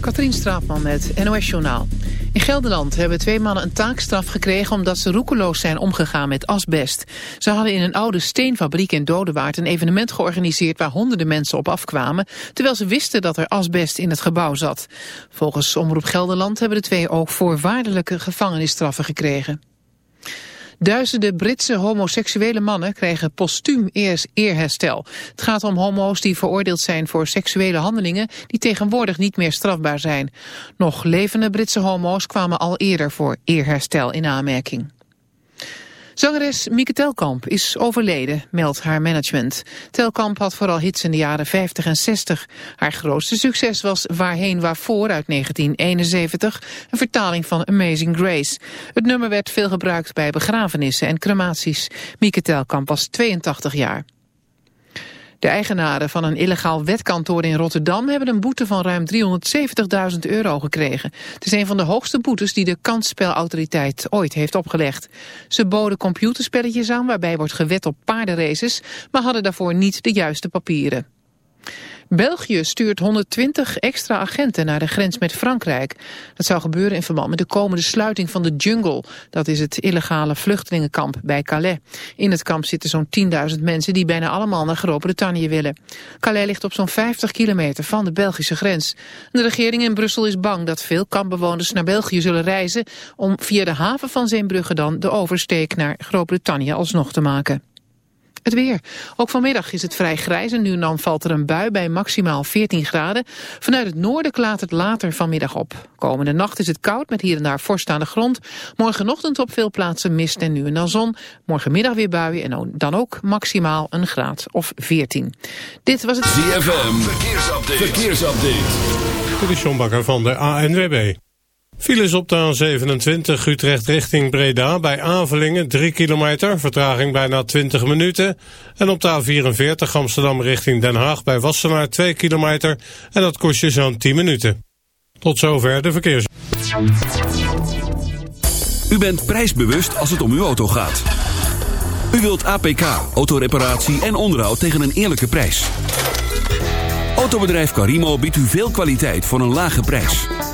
Katrien Straatman met NOS Journaal. In Gelderland hebben twee mannen een taakstraf gekregen... omdat ze roekeloos zijn omgegaan met asbest. Ze hadden in een oude steenfabriek in Dodewaard... een evenement georganiseerd waar honderden mensen op afkwamen... terwijl ze wisten dat er asbest in het gebouw zat. Volgens Omroep Gelderland hebben de twee ook voorwaardelijke gevangenisstraffen gekregen. Duizenden Britse homoseksuele mannen krijgen postuum eerherstel. Het gaat om homo's die veroordeeld zijn voor seksuele handelingen die tegenwoordig niet meer strafbaar zijn. Nog levende Britse homo's kwamen al eerder voor eerherstel in aanmerking. Zangeres Mieke Telkamp is overleden, meldt haar management. Telkamp had vooral hits in de jaren 50 en 60. Haar grootste succes was Waarheen Waarvoor uit 1971, een vertaling van Amazing Grace. Het nummer werd veel gebruikt bij begrafenissen en crematies. Mieke Telkamp was 82 jaar. De eigenaren van een illegaal wetkantoor in Rotterdam hebben een boete van ruim 370.000 euro gekregen. Het is een van de hoogste boetes die de kansspelautoriteit ooit heeft opgelegd. Ze boden computerspelletjes aan waarbij wordt gewet op paardenraces, maar hadden daarvoor niet de juiste papieren. België stuurt 120 extra agenten naar de grens met Frankrijk. Dat zou gebeuren in verband met de komende sluiting van de Jungle. Dat is het illegale vluchtelingenkamp bij Calais. In het kamp zitten zo'n 10.000 mensen die bijna allemaal naar Groot-Brittannië willen. Calais ligt op zo'n 50 kilometer van de Belgische grens. De regering in Brussel is bang dat veel kampbewoners naar België zullen reizen... om via de haven van Zeebrugge dan de oversteek naar Groot-Brittannië alsnog te maken. Het weer. Ook vanmiddag is het vrij grijs en nu en dan valt er een bui bij maximaal 14 graden. Vanuit het noorden klaart het later vanmiddag op. Komende nacht is het koud met hier en daar vorst aan de grond. Morgenochtend op veel plaatsen mist en nu en dan zon. Morgenmiddag weer buien en dan ook maximaal een graad of 14. Dit was het... ZFM. Verkeersupdate. Verkeersupdate. De Sjombakker van de ANWB. Files op de A27 Utrecht richting Breda bij Avelingen 3 kilometer, vertraging bijna 20 minuten. En op de A44 Amsterdam richting Den Haag bij Wassenaar 2 kilometer en dat kost je zo'n 10 minuten. Tot zover de verkeers. U bent prijsbewust als het om uw auto gaat. U wilt APK, autoreparatie en onderhoud tegen een eerlijke prijs. Autobedrijf Carimo biedt u veel kwaliteit voor een lage prijs.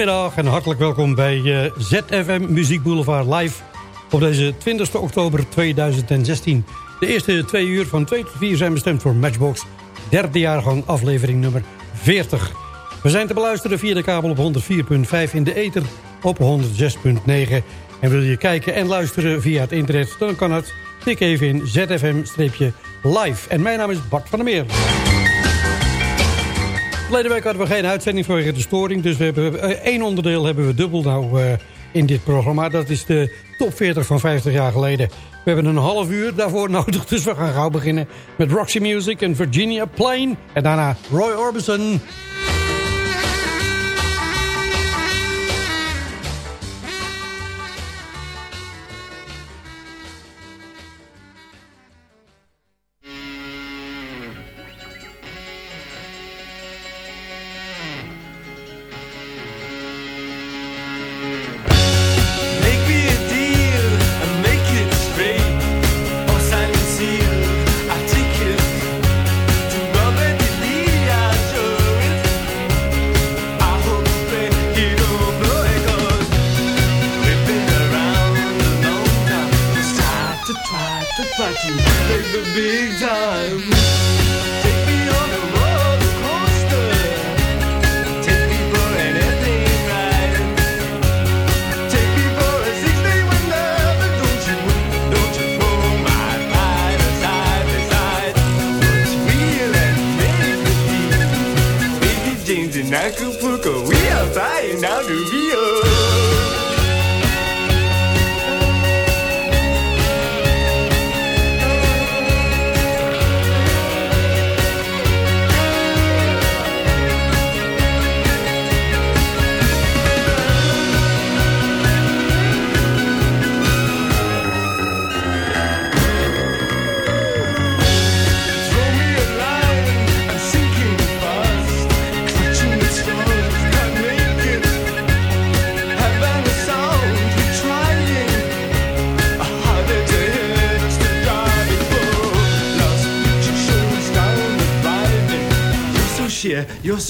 Goedemiddag en hartelijk welkom bij eh, ZFM Muziek Boulevard live op deze 20 oktober 2016. De eerste twee uur van 2 tot 4 zijn bestemd voor Matchbox, derde jaargang aflevering nummer 40. We zijn te beluisteren via de kabel op 104.5 in de ether op 106.9. En wil je kijken en luisteren via het internet, dan kan het. Tik even in ZFM-live. En mijn naam is Bart van der Meer. Verleden week hadden we geen uitzending vanwege de storing. Dus we hebben eh, één onderdeel hebben we dubbel nou eh, in dit programma. Dat is de top 40 van 50 jaar geleden. We hebben een half uur daarvoor nodig. Dus we gaan gauw beginnen met Roxy Music en Virginia Plain. En daarna Roy Orbison.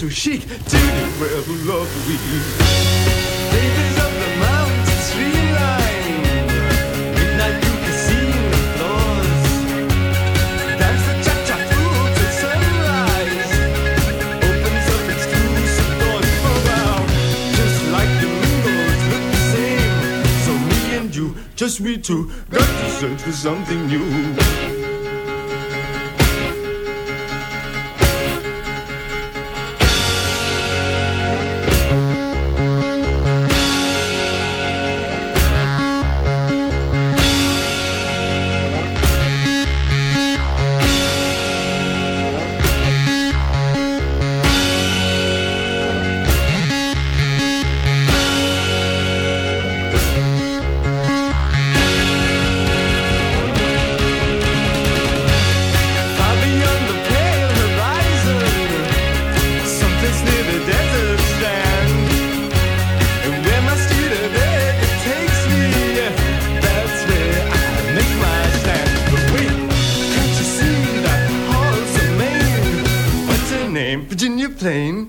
so chic. Do you well love we? Ladies of the mountain streamline. Midnight you can floors. Dance the cha-cha through sunrise. Opens up its gruesome doors for wow. Just like the windows look the same. So me and you, just we two, got to search for something new. plane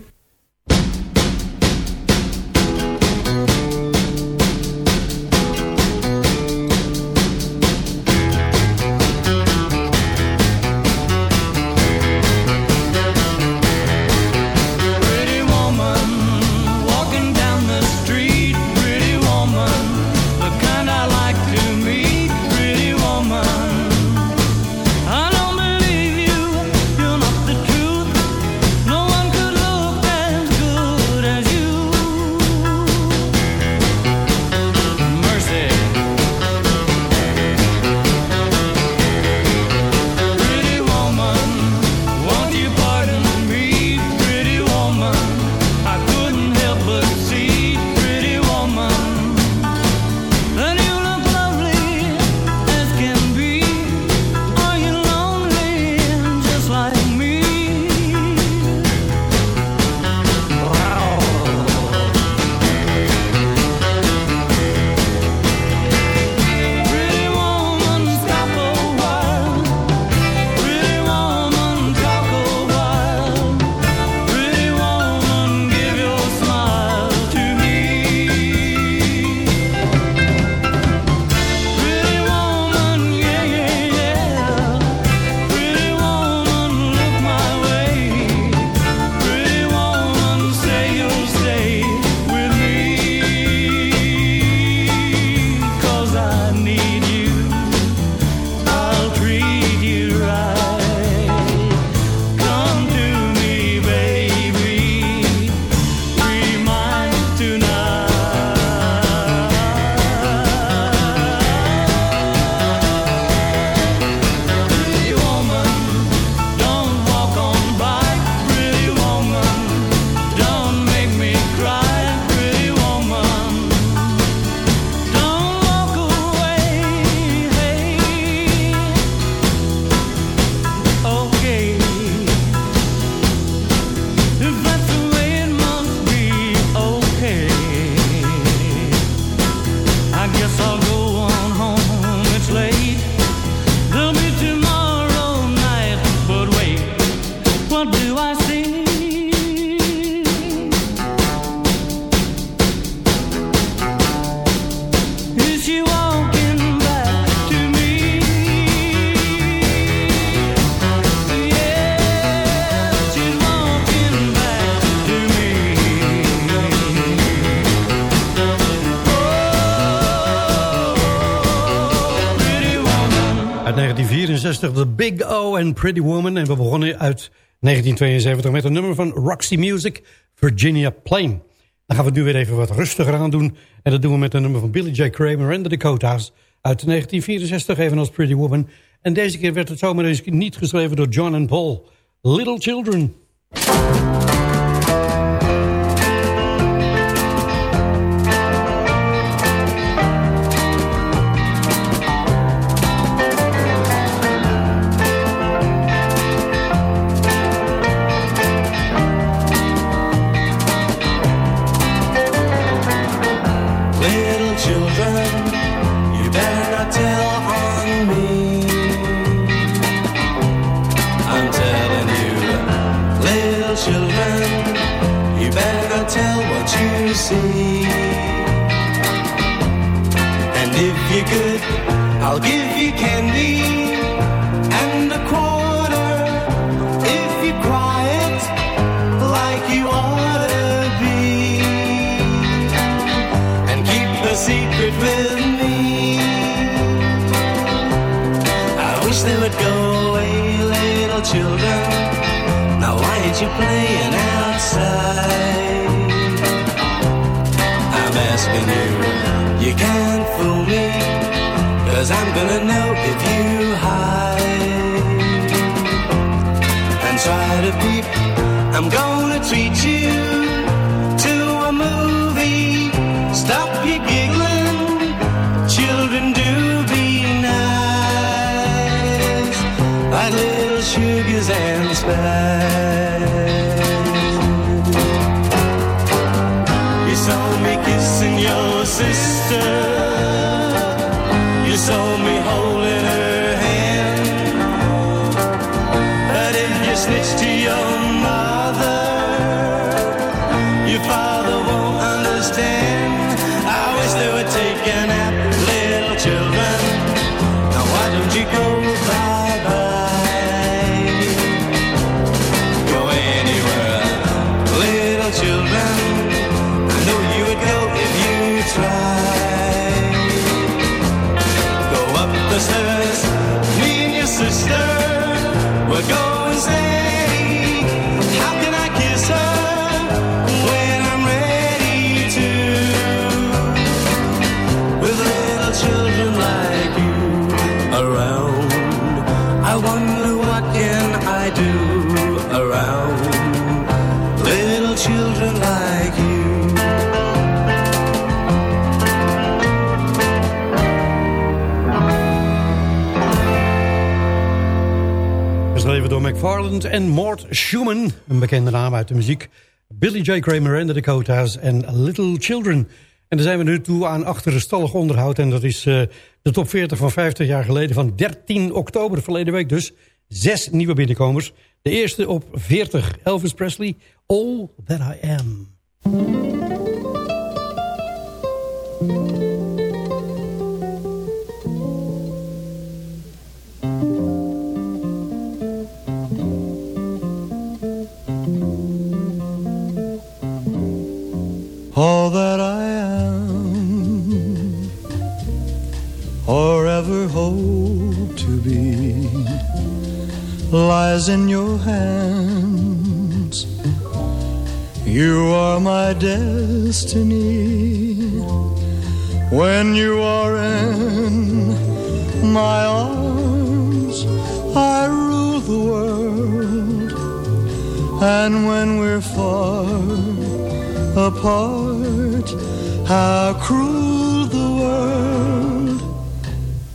Big O en Pretty Woman. En we begonnen uit 1972 met een nummer van Roxy Music, Virginia Plain. Dan gaan we het nu weer even wat rustiger aan doen. En dat doen we met een nummer van Billy J. Kramer en de Dakota's uit 1964, evenals Pretty Woman. En deze keer werd het zomaar eens niet geschreven door John en Paul. Little Children. See. And if you could, I'll give you candy and a quarter if you quiet like you ought to be and keep a secret with me. I wish they would go away, little children. Now why ain't you playing you can't fool me, cause I'm gonna know if you hide and try to peep. I'm gonna treat you McFarland en Mort Schumann. Een bekende naam uit de muziek. Billy J. Kramer en de Dakota's en Little Children. En dan zijn we nu toe aan achterstallig onderhoud. En dat is eh, de top 40 van 50 jaar geleden. Van 13 oktober verleden week dus. Zes nieuwe binnenkomers. De eerste op 40. Elvis Presley. All That I Am. All that I am or ever hope to be lies in your hands. You are my destiny. When you are in my arms, I rule the world. And when we're far apart. How cruel the world.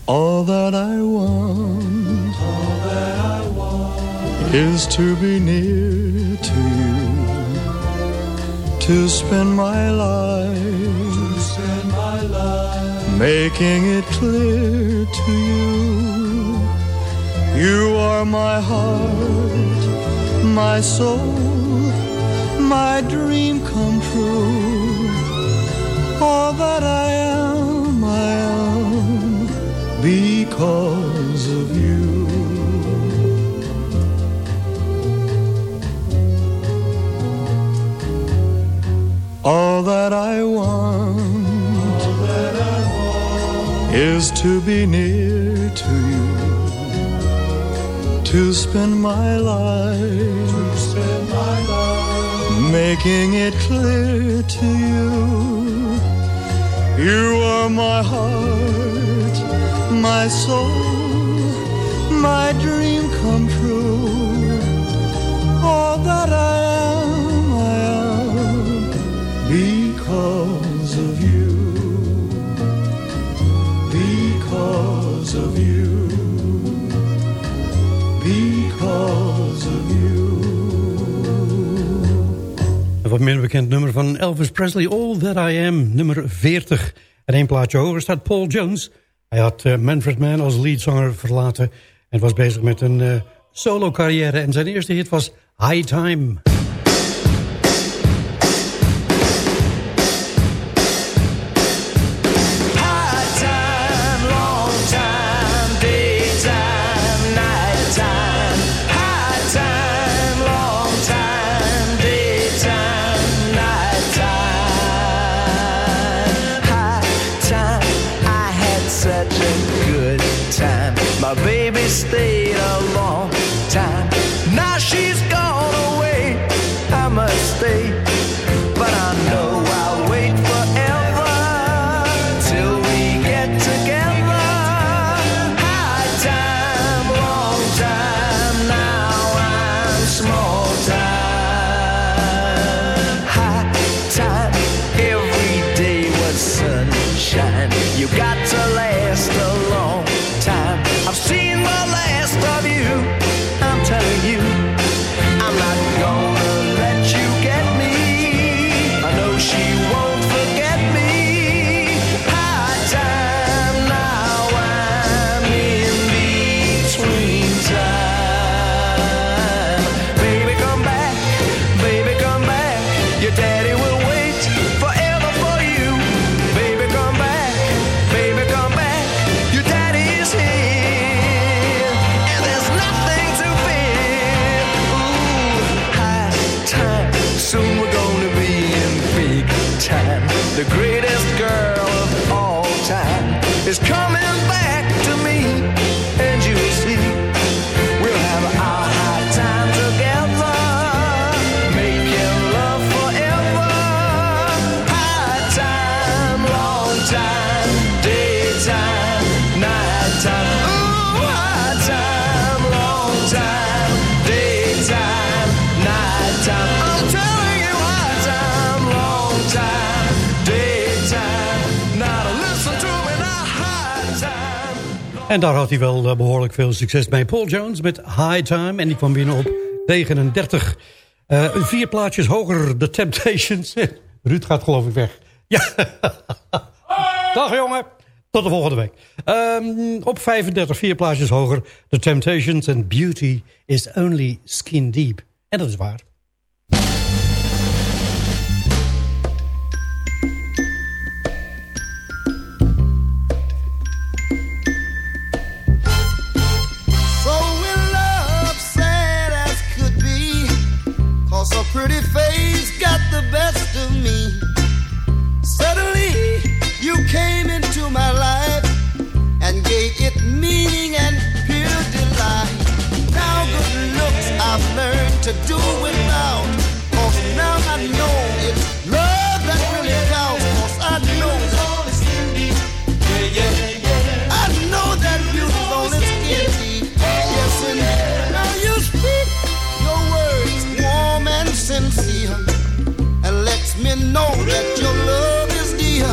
All that I want, all that I want is to be near to you, to spend my life, to spend my life making it clear to you. You are my heart, my soul my dream come true. All that I am, I am because of you. All that I want, is to be near to you, to spend my life, to spend my life making it clear to you. You are my heart, my soul, my dream come true. All that I wat minder bekend nummer van Elvis Presley, All That I Am, nummer 40. En één plaatje hoger staat Paul Jones. Hij had eh, Manfred Mann als leadzanger verlaten... en was bezig met een eh, solo carrière. En zijn eerste hit was High Time. En daar had hij wel eh, behoorlijk veel succes mee. Paul Jones met High Time. En die kwam binnen op 39. Eh, vier plaatjes hoger, The Temptations. Ruud gaat geloof ik weg. Ja. Dag jongen. Tot de volgende week. Ehm, op 35, vier plaatjes hoger. The Temptations and Beauty is only skin deep. En dat is waar. Pretty face got the best of me. Suddenly, you came into my life and gave it meaning and pure delight. Now, good looks I've learned to do without. Know that your love is dear.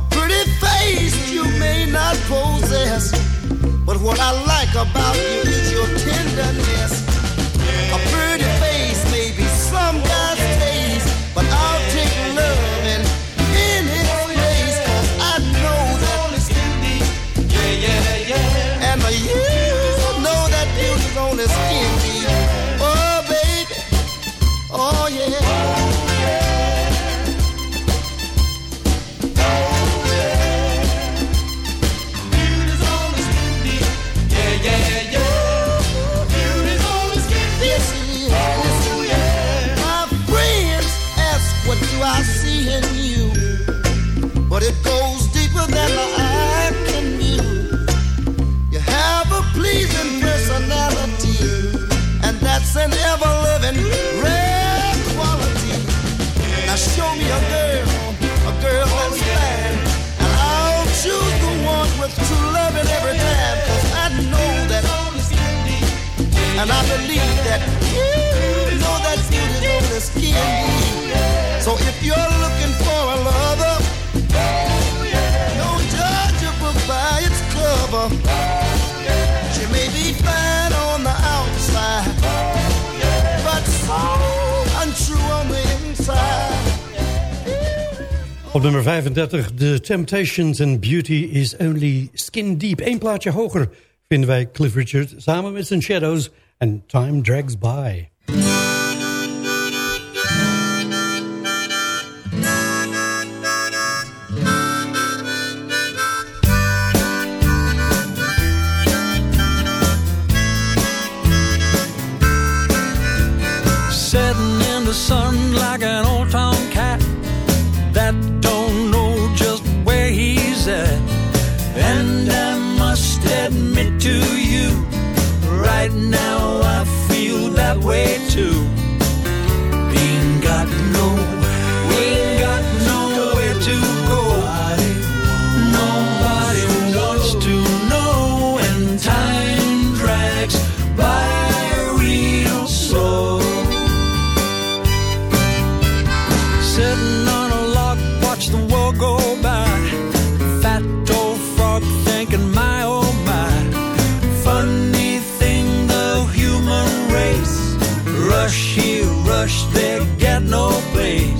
A pretty face you may not possess, but what I like about you is your tenderness. A pretty face may be some guy's taste, but I'll take love Op nummer 35, The Temptations and Beauty is Only Skin Deep. Eén plaatje hoger vinden wij Cliff Richard samen met zijn Shadows en Time Drags By. play.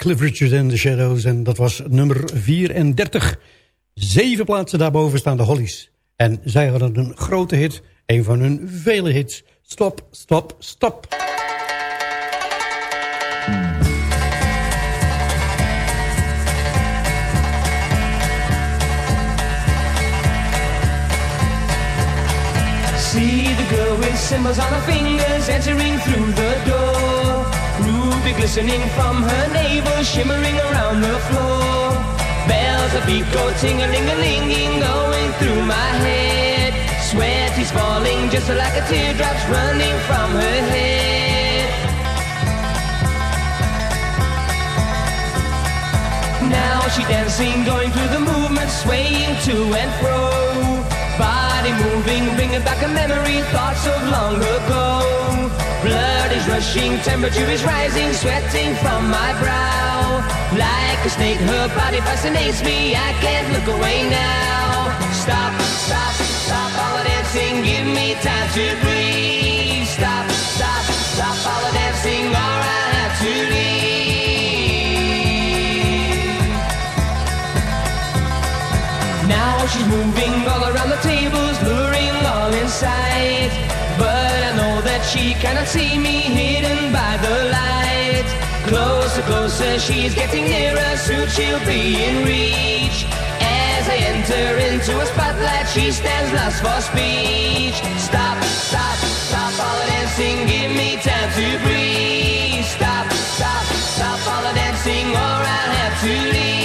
Cliff Richard the Shadows. En dat was nummer 34. Zeven plaatsen daarboven staan de Hollies. En zij hadden een grote hit. Een van hun vele hits. Stop, stop, stop. See the girl with symbols on her fingers entering through the door. Ruby glistening from her navel, shimmering around the floor. Bells of beat go ting-a-ling-a-linging, going through my head. Sweat is falling just like a teardrop's running from her head. Now she dancing, going through the movement, swaying to and fro. Body moving, bringing back a memory, thoughts of long ago. Blood is rushing, temperature is rising, sweating from my brow. Like a snake, her body fascinates me, I can't look away now. Stop, stop, stop all the dancing, give me time to breathe. Stop, stop, stop all the dancing, or I have to leave. Now she's moving all around the tables, luring all in that she cannot see me hidden by the light. Closer, closer, she's getting nearer, soon she'll be in reach. As I enter into a spotlight, she stands lost for speech. Stop, stop, stop all the dancing, give me time to breathe. Stop, stop, stop all the dancing, or I'll have to leave.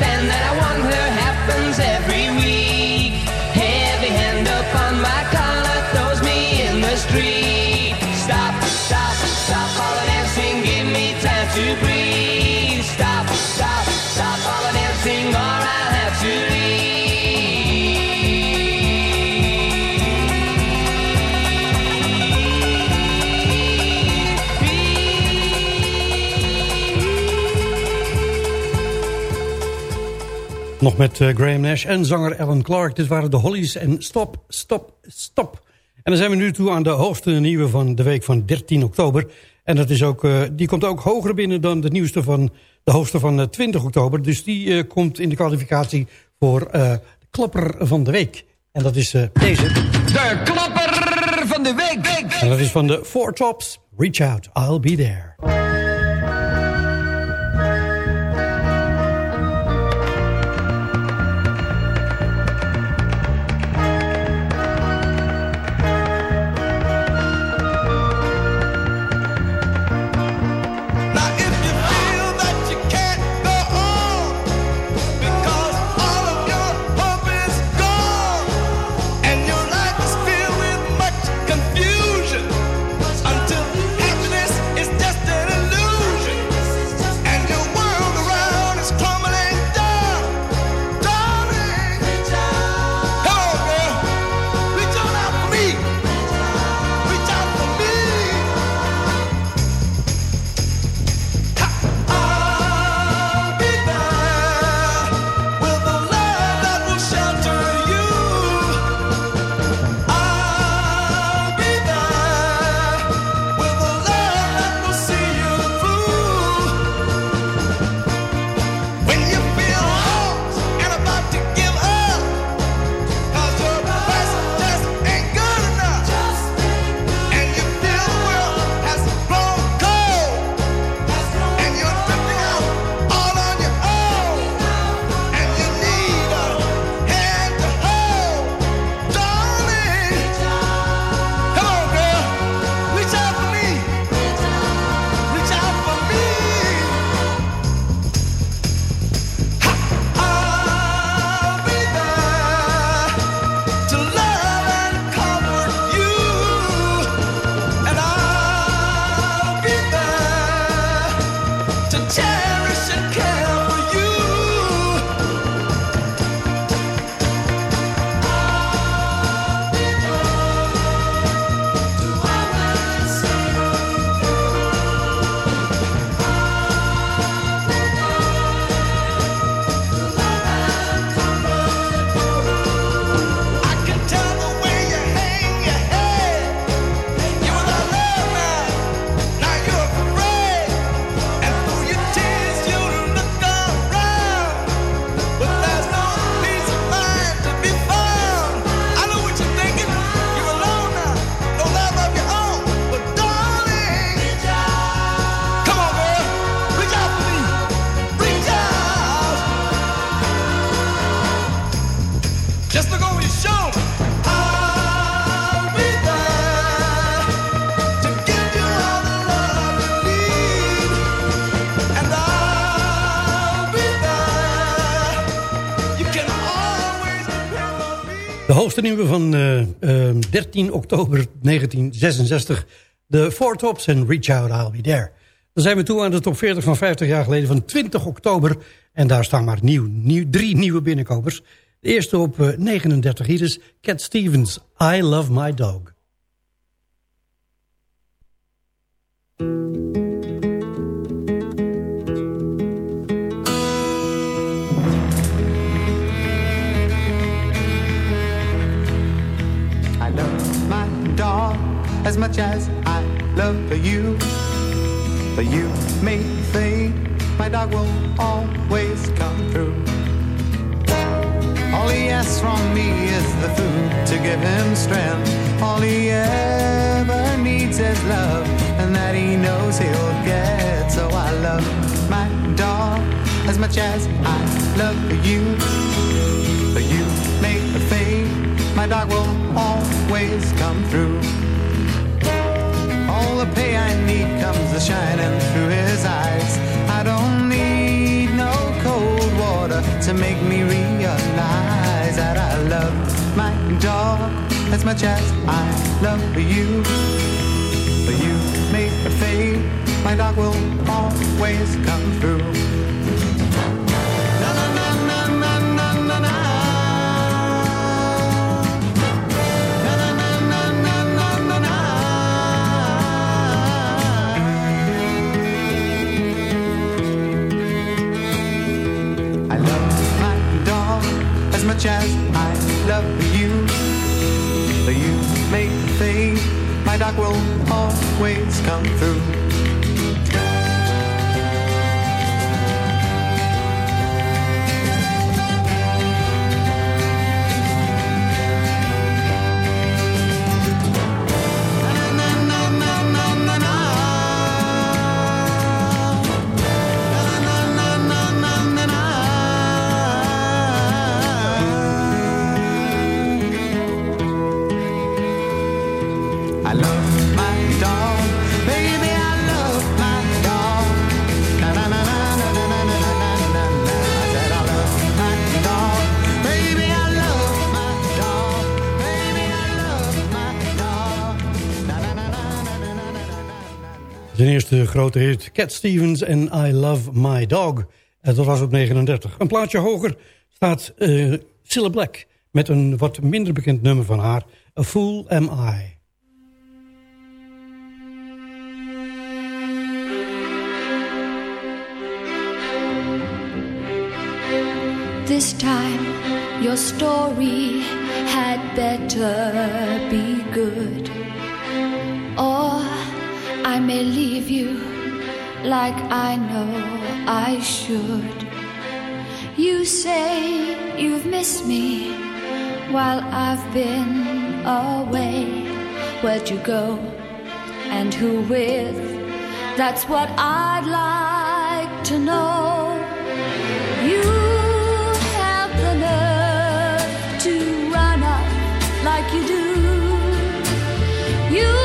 Understand that I want her happens every week. Nog met eh, Graham Nash en zanger Alan Clark. Dit waren de Hollies en stop, stop, stop. En dan zijn we nu toe aan de hoogste nieuwe van de week van 13 oktober. En dat is ook, eh, die komt ook hoger binnen dan de nieuwste van de hoogste van eh, 20 oktober. Dus die eh, komt in de kwalificatie voor eh, de klapper van de week. En dat is eh, deze. De klapper van de week. En dat is van de Four Tops. Reach out, I'll be there. De hoogste nieuwe van eh, eh, 13 oktober 1966. De Four Tops en Reach Out, I'll Be There. Dan zijn we toe aan de top 40 van 50 jaar geleden van 20 oktober. En daar staan maar nieuw, nieuw, drie nieuwe binnenkopers. De eerste op eh, 39 hier is Cat Stevens, I Love My Dog. As much as I love you. But you may think my dog will always come through. All he asks from me is the food to give him strength. All he ever needs is love, and that he knows he'll get. So I love my dog as much as I love you. But you the think my dog will always come through. The pay I need comes a shining through his eyes. I don't need no cold water to make me realize that I love my dog as much as I love you. But you a fade, my dog will always come through. Much as I love you. You make me my dog will always come through. Grote Cat Stevens en I Love My Dog. Dat was op 39. Een plaatje hoger staat uh, Cilla Black... met een wat minder bekend nummer van haar... A Fool Am I. This time your story had better be good. I may leave you like I know I should. You say you've missed me while I've been away. Where'd you go and who with? That's what I'd like to know. You have the nerve to run up like you do. You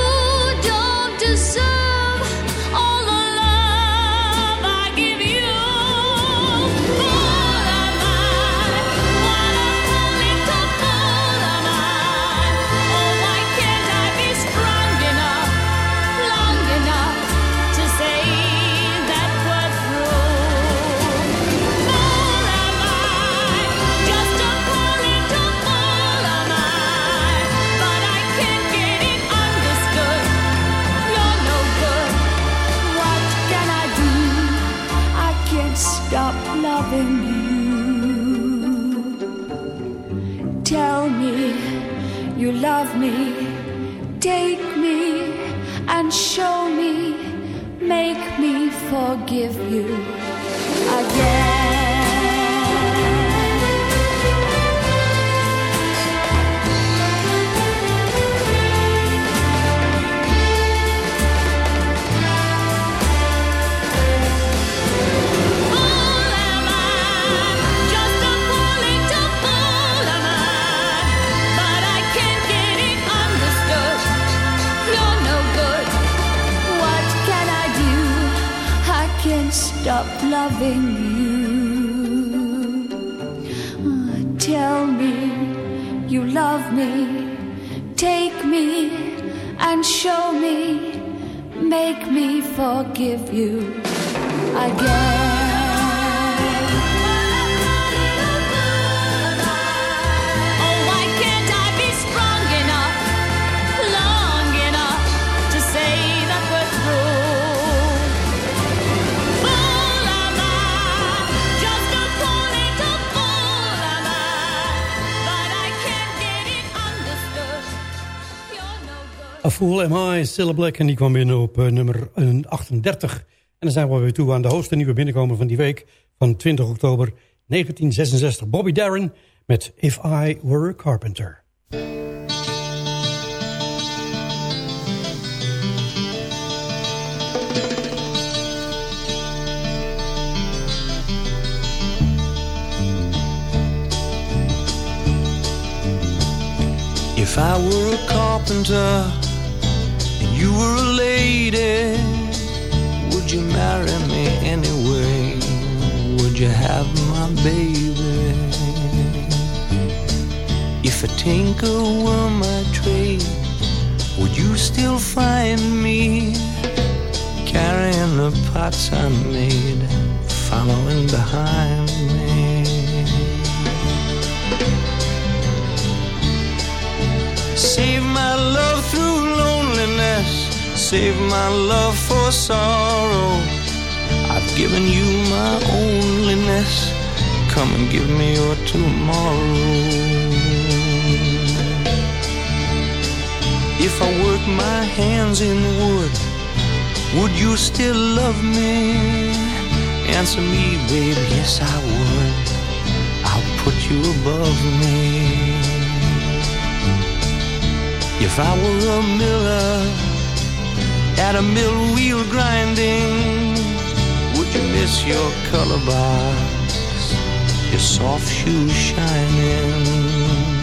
A Fool Am I, Cilla Black. En die kwam binnen op eh, nummer eh, 38. En dan zijn we weer toe aan de hoogste nieuwe binnenkomer van die week. Van 20 oktober 1966. Bobby Darin met If I Were a Carpenter. If I were a carpenter you were a lady, would you marry me anyway? Would you have my baby? If a tinker were my trade, would you still find me carrying the pots I made, following behind me? Save my love through loneliness, save my love for sorrow. I've given you my onlyness. Come and give me your tomorrow. If I work my hands in wood, would you still love me? Answer me, baby, yes I would. I'll put you above me. If I were a miller at a mill wheel grinding, would you miss your color box, your soft shoes shining?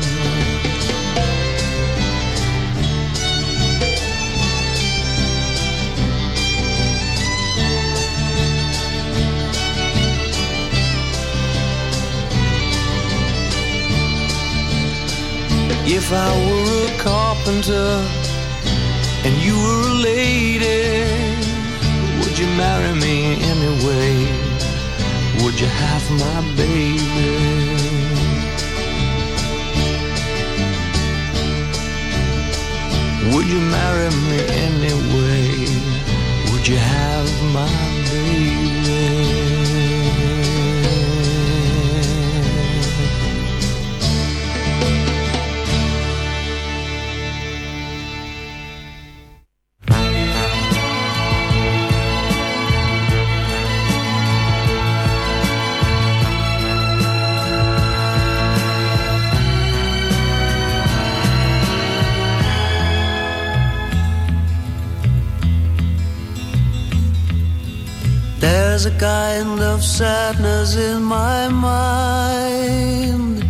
If I were a carpenter and you were a lady, would you marry me anyway? Would you have my baby? Would you marry me anyway? Would you have my There's a kind of sadness in my mind.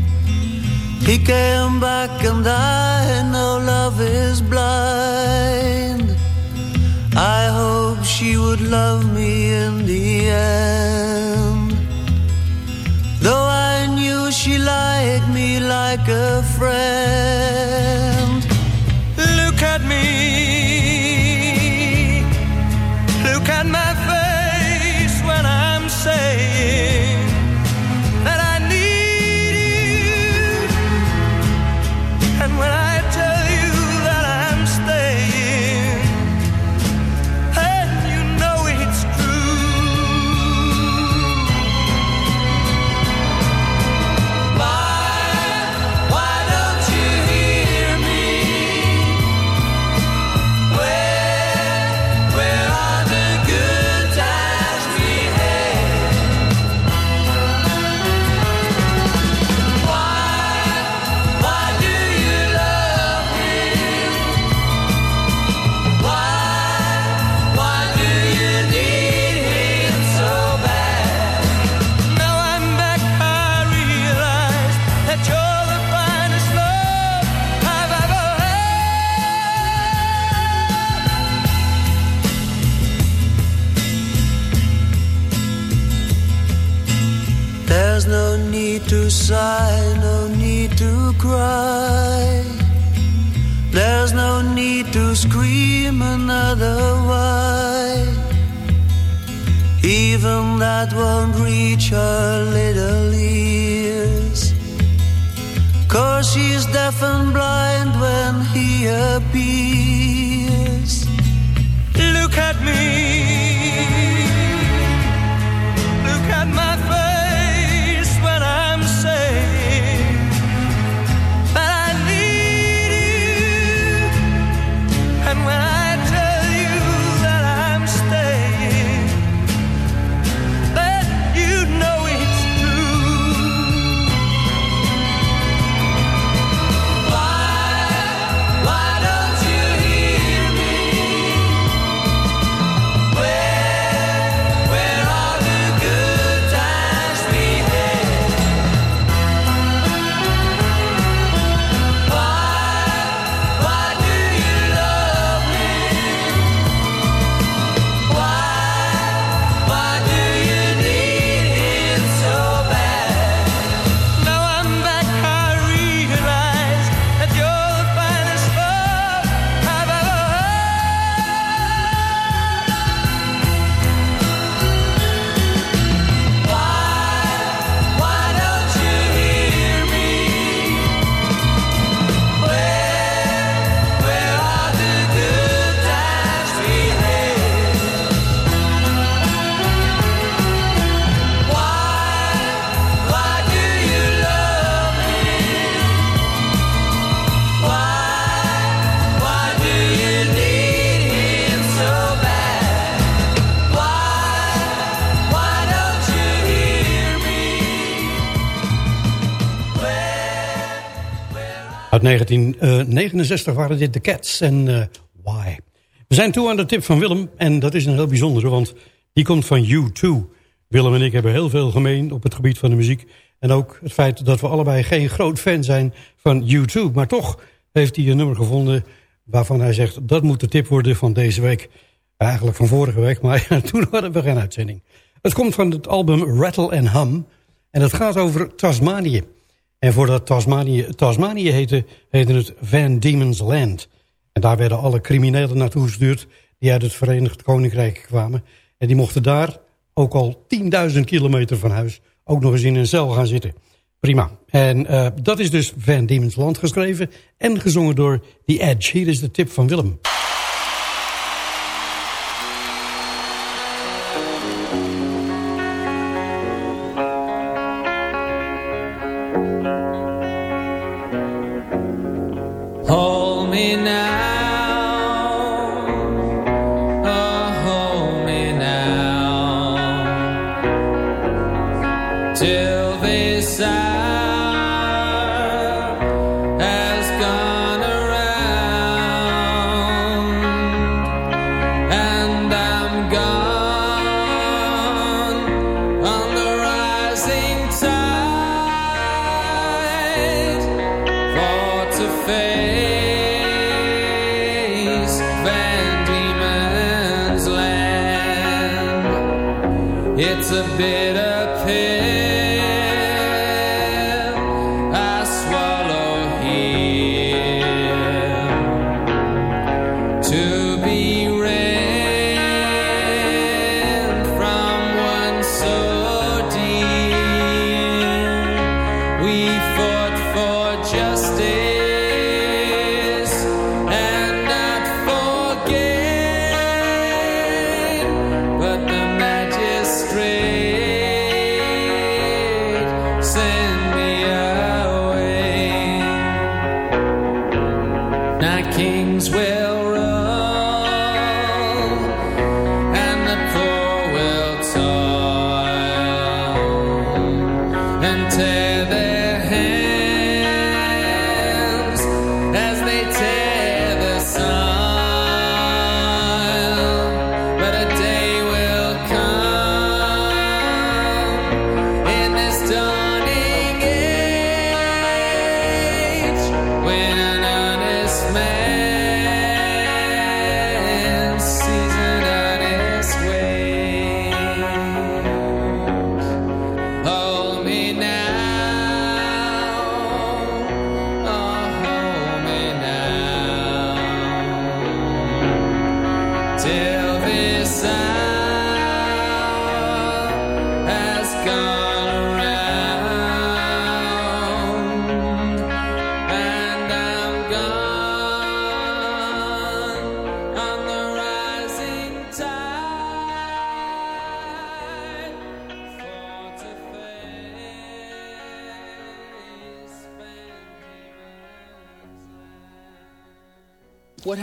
He came back and I know love is blind. I hope she would love me in the end. Though I knew she liked me like a friend. 1969 waren dit de Cats en eh, Why. We zijn toe aan de tip van Willem en dat is een heel bijzondere, want die komt van U2. Willem en ik hebben heel veel gemeen op het gebied van de muziek. En ook het feit dat we allebei geen groot fan zijn van U2. Maar toch heeft hij een nummer gevonden waarvan hij zegt... dat moet de tip worden van deze week. Eigenlijk van vorige week, maar toen hadden we geen uitzending. Het komt van het album Rattle and Hum. En het gaat over Tasmanië. En voordat Tasmanië Tasmanië heette, heette het Van Diemen's Land. En daar werden alle criminelen naartoe gestuurd... die uit het Verenigd Koninkrijk kwamen. En die mochten daar, ook al 10.000 kilometer van huis... ook nog eens in een cel gaan zitten. Prima. En uh, dat is dus Van Diemen's Land geschreven... en gezongen door The Edge. Hier is de tip van Willem. have been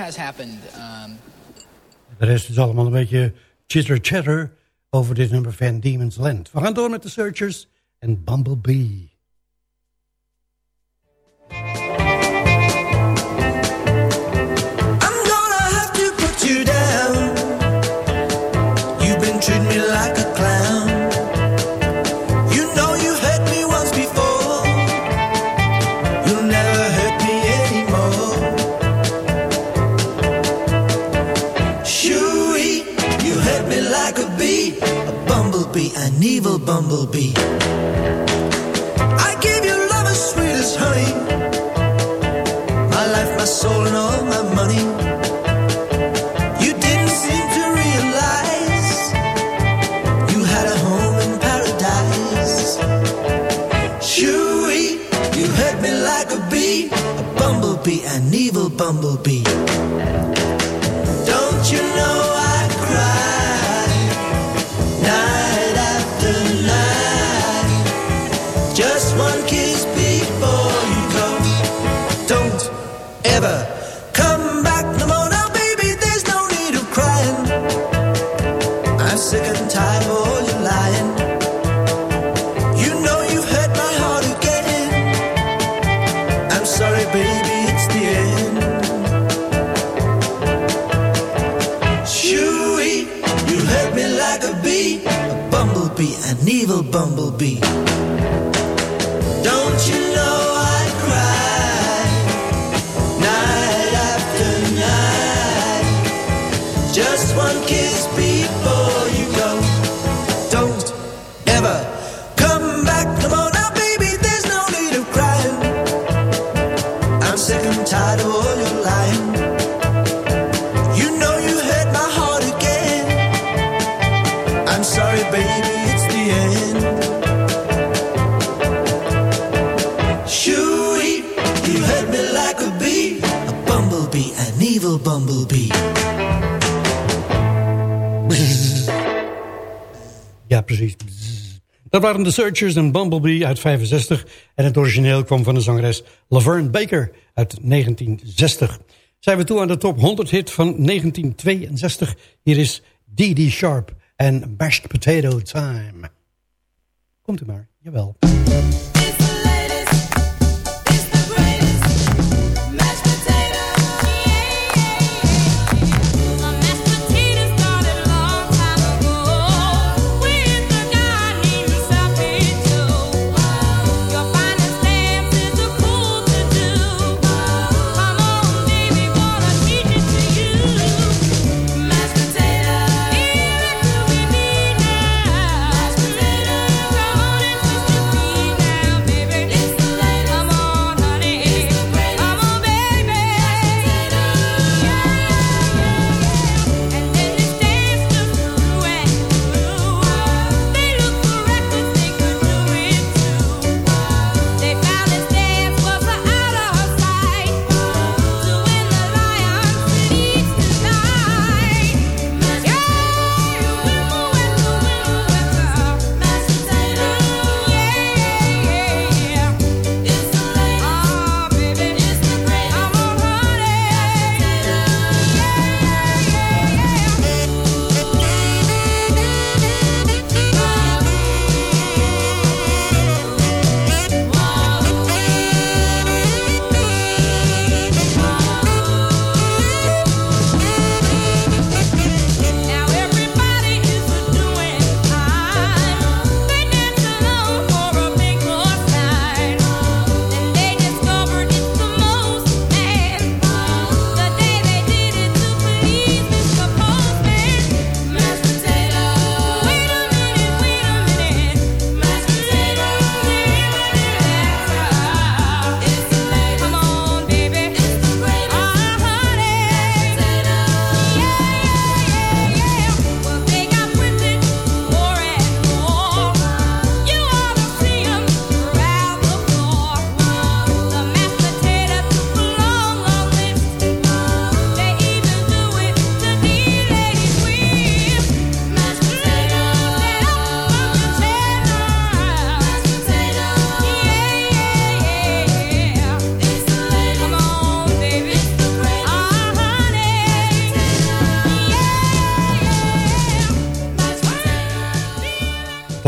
has happened? Um, De rest is allemaal een beetje chitter-chatter over dit nummer van Demon's Land. We gaan door met de Searchers en Bumblebee. Bumblebee. I gave you love as sweet as honey. My life, my soul, and all my money. You didn't seem to realize you had a home in paradise. You hurt me like a bee, a bumblebee, an evil bumblebee. Don't you know evil bumblebee. Dat waren de Searchers en Bumblebee uit 65. En het origineel kwam van de zangeres Laverne Baker uit 1960. Zijn we toe aan de top 100 hit van 1962. Hier is Dee Sharp en Mashed Potato Time. Komt u maar, jawel.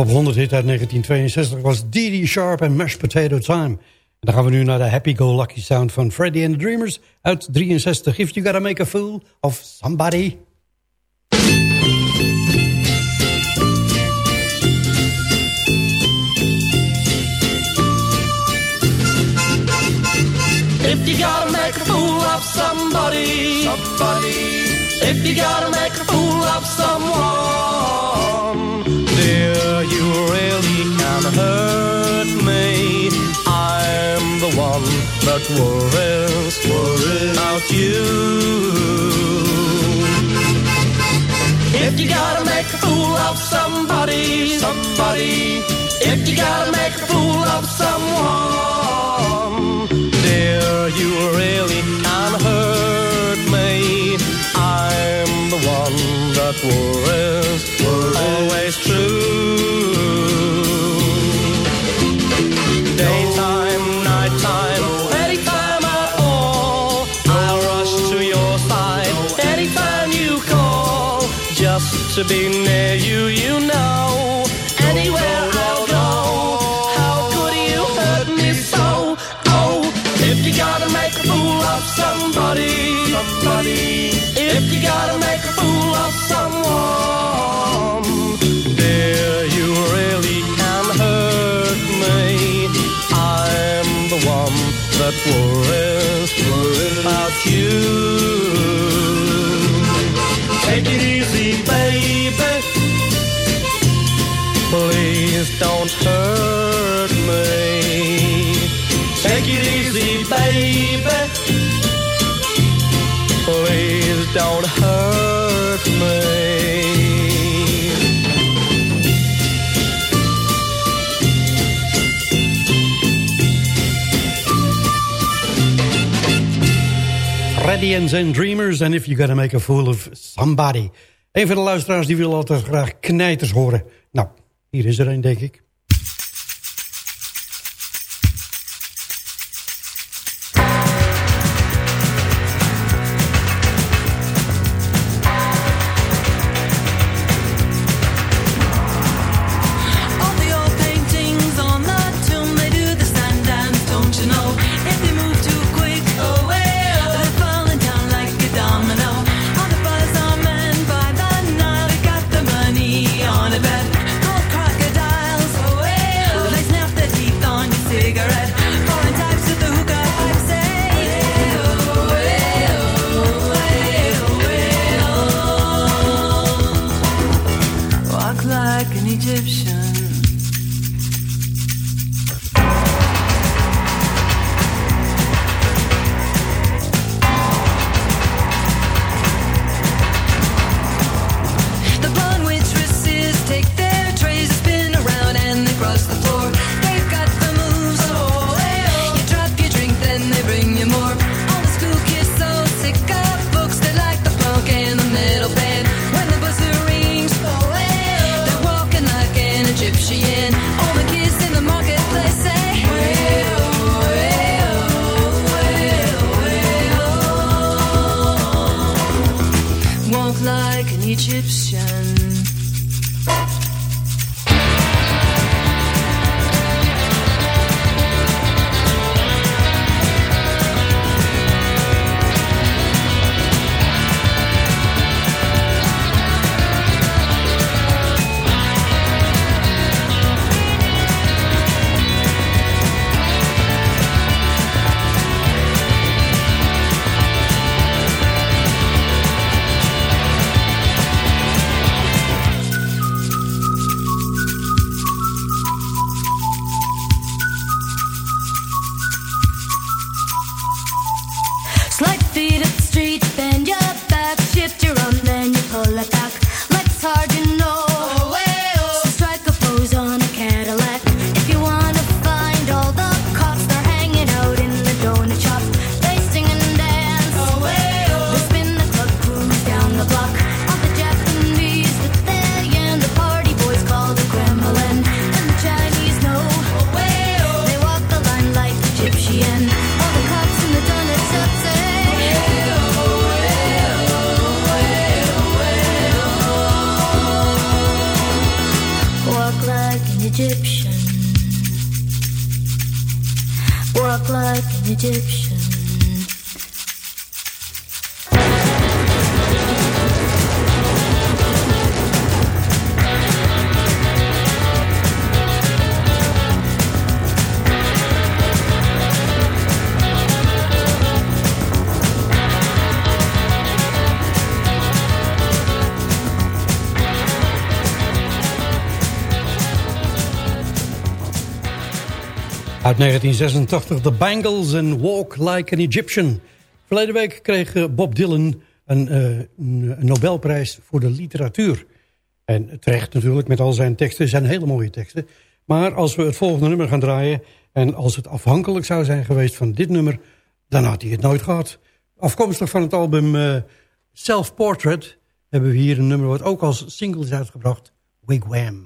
Top 100 hit uit 1962 was Dee Sharp en Mashed Potato Time. En dan gaan we nu naar de Happy Go Lucky Sound van Freddie and the Dreamers uit 63. If you gotta make a fool of somebody... If you gotta make a fool of somebody, somebody. If you gotta make a fool of someone, dear, you really can hurt me. I'm the one that worries, worries about you. If you gotta make a fool of somebody, somebody. If you gotta make a fool of someone, dear, you really can hurt me. I'm the one that worries, always true. Daytime, nighttime, anytime I'll rush to your side. Anytime you call, just to be near you, you know. Anywhere I'll go, how could you hurt me so? Oh, if you gotta make a fool of somebody. forest without you. And Dreamers. And if you're gonna make a fool of somebody. Een van de luisteraars die wil altijd graag knijters horen. Nou, hier is er een, denk ik. like an Egyptian. Uit 1986, The Bangles and Walk Like an Egyptian. Verleden week kreeg eh, Bob Dylan eh, een, een Nobelprijs voor de literatuur. En terecht natuurlijk, met al zijn teksten, zijn hele mooie teksten. Maar als we het volgende nummer gaan draaien... en als het afhankelijk zou zijn geweest van dit nummer... dan had hij het nooit gehad. Afkomstig van het album eh, Self Portrait... hebben we hier een nummer wat ook als single is uitgebracht. Wigwam.